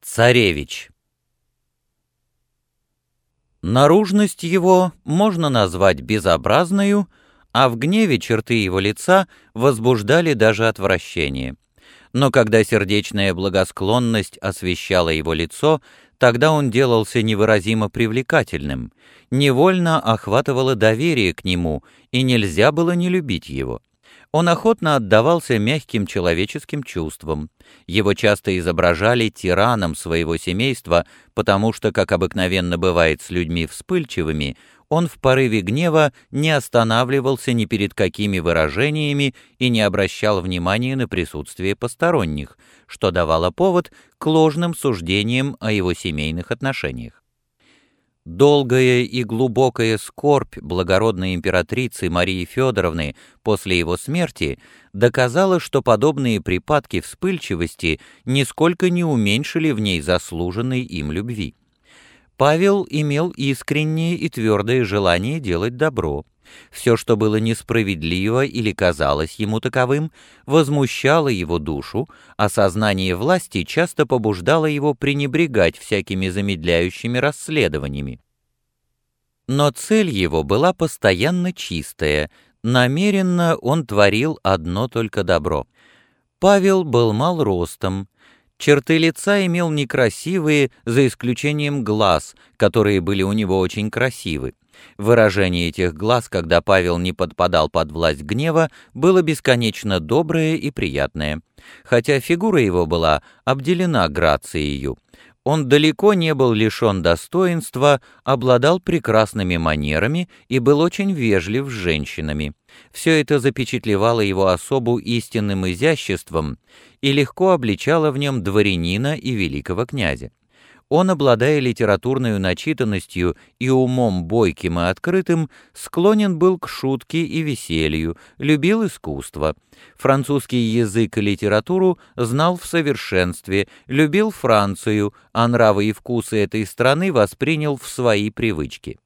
Царевич Наружность его можно назвать безобразною, а в гневе черты его лица возбуждали даже отвращение. Но когда сердечная благосклонность освещала его лицо, тогда он делался невыразимо привлекательным, невольно охватывало доверие к нему, и нельзя было не любить его. Он охотно отдавался мягким человеческим чувствам. Его часто изображали тираном своего семейства, потому что, как обыкновенно бывает с людьми вспыльчивыми, он в порыве гнева не останавливался ни перед какими выражениями и не обращал внимания на присутствие посторонних, что давало повод к ложным суждениям о его семейных отношениях. Долгая и глубокая скорбь благородной императрицы Марии Федоровны после его смерти доказала, что подобные припадки вспыльчивости нисколько не уменьшили в ней заслуженной им любви. Павел имел искреннее и твердое желание делать добро. Все, что было несправедливо или казалось ему таковым, возмущало его душу, а сознание власти часто побуждало его пренебрегать всякими замедляющими расследованиями. Но цель его была постоянно чистая, намеренно он творил одно только добро. Павел был мал ростом, черты лица имел некрасивые, за исключением глаз, которые были у него очень красивы. Выражение этих глаз, когда Павел не подпадал под власть гнева, было бесконечно доброе и приятное, хотя фигура его была обделена грацией. Он далеко не был лишен достоинства, обладал прекрасными манерами и был очень вежлив с женщинами. Все это запечатлевало его особу истинным изяществом и легко обличало в нем дворянина и великого князя. Он, обладая литературной начитанностью и умом бойким и открытым, склонен был к шутке и веселью, любил искусство. Французский язык и литературу знал в совершенстве, любил Францию, а нравы и вкусы этой страны воспринял в свои привычки.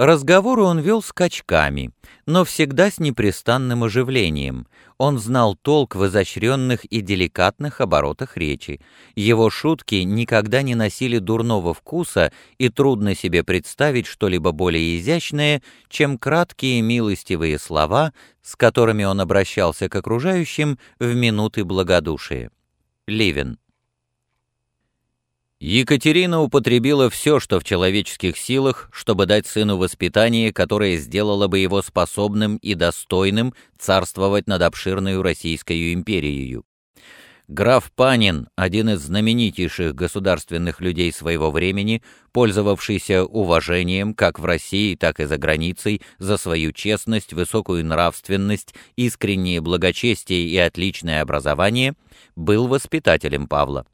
Разговоры он вел скачками, но всегда с непрестанным оживлением. Он знал толк в изощренных и деликатных оборотах речи. Его шутки никогда не носили дурного вкуса, и трудно себе представить что-либо более изящное, чем краткие милостивые слова, с которыми он обращался к окружающим в минуты благодушия. Ливен. Екатерина употребила все, что в человеческих силах, чтобы дать сыну воспитание, которое сделало бы его способным и достойным царствовать над обширной Российской империей. Граф Панин, один из знаменитейших государственных людей своего времени, пользовавшийся уважением как в России, так и за границей за свою честность, высокую нравственность, искреннее благочестие и отличное образование, был воспитателем Павла.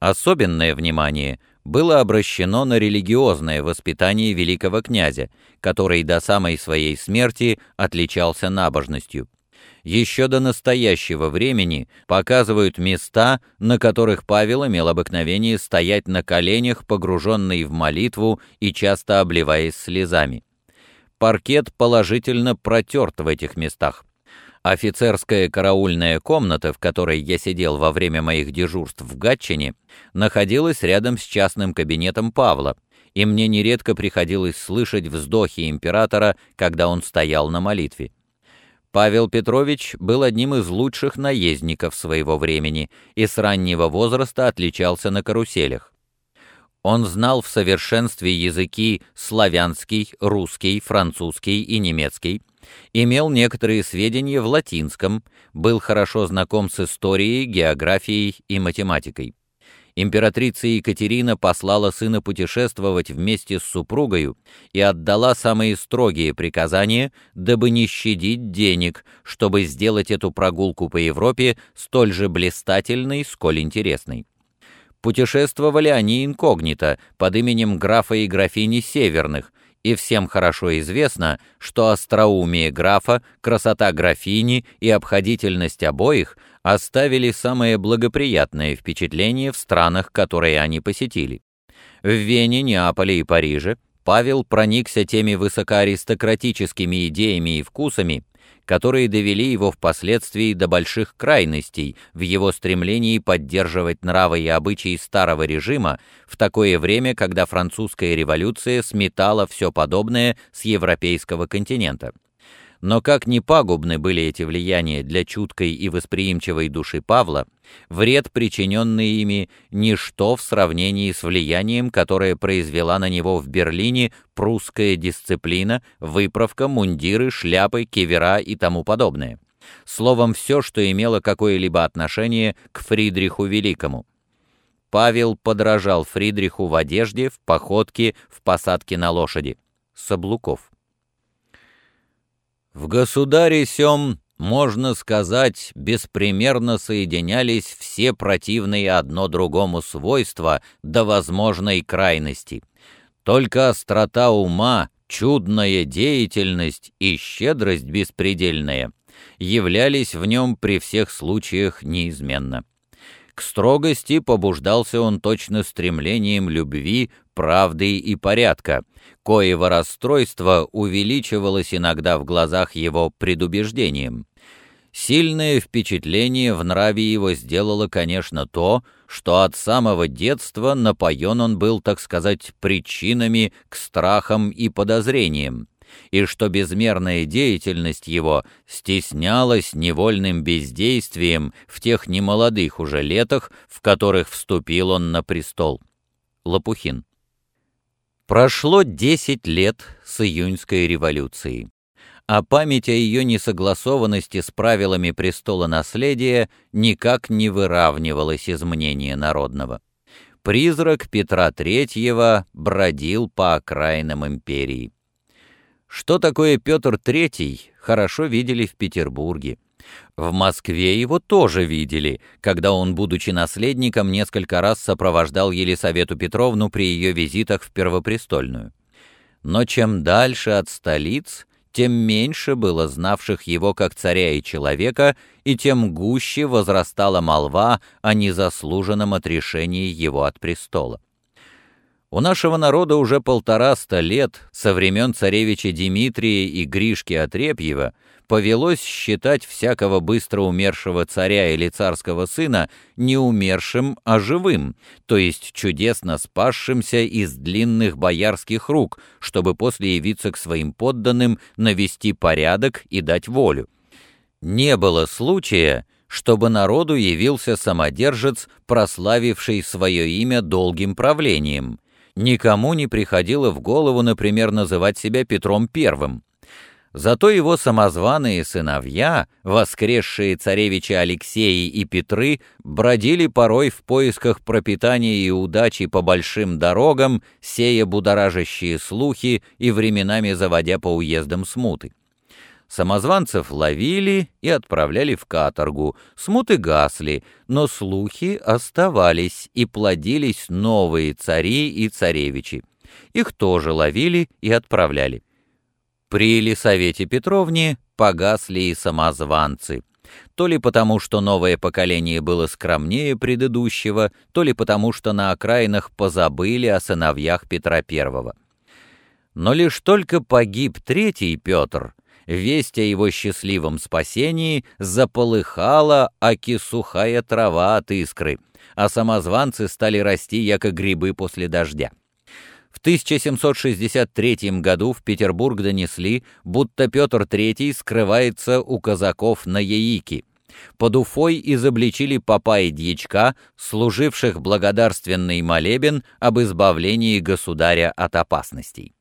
Особенное внимание было обращено на религиозное воспитание великого князя, который до самой своей смерти отличался набожностью. Еще до настоящего времени показывают места, на которых Павел имел обыкновение стоять на коленях, погруженный в молитву и часто обливаясь слезами. Паркет положительно протерт в этих местах. Офицерская караульная комната, в которой я сидел во время моих дежурств в Гатчине, находилась рядом с частным кабинетом Павла, и мне нередко приходилось слышать вздохи императора, когда он стоял на молитве. Павел Петрович был одним из лучших наездников своего времени и с раннего возраста отличался на каруселях. Он знал в совершенстве языки славянский, русский, французский и немецкий, имел некоторые сведения в латинском, был хорошо знаком с историей, географией и математикой. Императрица Екатерина послала сына путешествовать вместе с супругою и отдала самые строгие приказания, дабы не щадить денег, чтобы сделать эту прогулку по Европе столь же блистательной, сколь интересной. Путешествовали они инкогнито, под именем графа и графини Северных, и всем хорошо известно, что остроумие графа, красота графини и обходительность обоих оставили самое благоприятное впечатление в странах, которые они посетили. В Вене, Неаполе и Париже Павел проникся теми высокоаристократическими идеями и вкусами, которые довели его впоследствии до больших крайностей в его стремлении поддерживать нравы и обычаи старого режима в такое время, когда французская революция сметала все подобное с европейского континента. Но как ни пагубны были эти влияния для чуткой и восприимчивой души Павла, вред, причиненный ими, ничто в сравнении с влиянием, которое произвела на него в Берлине прусская дисциплина, выправка, мундиры, шляпы, кивера и тому подобное. Словом, все, что имело какое-либо отношение к Фридриху Великому. Павел подражал Фридриху в одежде, в походке, в посадке на лошади. Саблуков. В государе сём, можно сказать, беспримерно соединялись все противные одно другому свойства до возможной крайности. Только острота ума, чудная деятельность и щедрость беспредельная являлись в нем при всех случаях неизменно. К строгости побуждался он точно стремлением любви, правды и порядка, коего расстройство увеличивалось иногда в глазах его предубеждением. Сильное впечатление в нраве его сделало, конечно, то, что от самого детства напоен он был, так сказать, причинами к страхам и подозрениям и что безмерная деятельность его стеснялась невольным бездействием в тех немолодых уже летах, в которых вступил он на престол. Лопухин. Прошло десять лет с июньской революции, а память о ее несогласованности с правилами престола наследия никак не выравнивалась из мнения народного. Призрак Петра Третьего бродил по окраинам империи. Что такое Петр III, хорошо видели в Петербурге. В Москве его тоже видели, когда он, будучи наследником, несколько раз сопровождал Елисавету Петровну при ее визитах в Первопрестольную. Но чем дальше от столиц, тем меньше было знавших его как царя и человека, и тем гуще возрастала молва о незаслуженном отрешении его от престола. У нашего народа уже полтораста лет, со времен царевича Дмитрия и Гришки Отрепьева, повелось считать всякого быстро умершего царя или царского сына не умершим, а живым, то есть чудесно спасшимся из длинных боярских рук, чтобы после явиться к своим подданным, навести порядок и дать волю. Не было случая, чтобы народу явился самодержец, прославивший свое имя долгим правлением, никому не приходило в голову, например, называть себя Петром Первым. Зато его самозваные сыновья, воскресшие царевичи Алексеи и Петры, бродили порой в поисках пропитания и удачи по большим дорогам, сея будоражащие слухи и временами заводя по уездам смуты. Самозванцев ловили и отправляли в каторгу, смуты гасли, но слухи оставались и плодились новые цари и царевичи. Их тоже ловили и отправляли. При Елисавете Петровне погасли и самозванцы. То ли потому, что новое поколение было скромнее предыдущего, то ли потому, что на окраинах позабыли о сыновьях Петра I. Но лишь только погиб третий Петр, весть о его счастливом спасении заполыхала, аки сухая трава от искры, а самозванцы стали расти, яко грибы после дождя. В 1763 году в Петербург донесли, будто Петр III скрывается у казаков на Яике. Под Уфой изобличили попа и дьячка, служивших благодарственный молебен об избавлении государя от опасностей.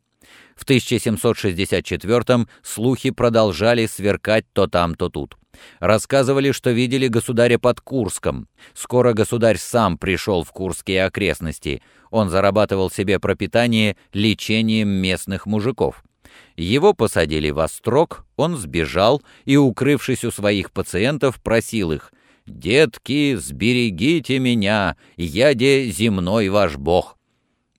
В 1764 слухи продолжали сверкать то там, то тут. Рассказывали, что видели государя под Курском. Скоро государь сам пришел в курские окрестности. Он зарабатывал себе пропитание лечением местных мужиков. Его посадили в острог, он сбежал и, укрывшись у своих пациентов, просил их «Детки, сберегите меня, я де земной ваш бог».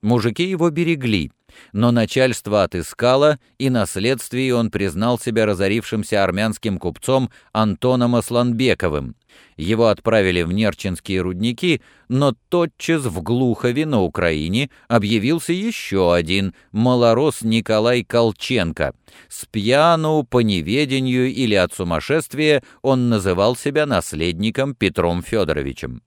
Мужики его берегли, Но начальство отыскало, и на следствии он признал себя разорившимся армянским купцом Антоном Асланбековым. Его отправили в Нерчинские рудники, но тотчас в Глухове на Украине объявился еще один, малорос Николай Колченко. С пьяну, по неведению или от сумасшествия он называл себя наследником Петром Федоровичем.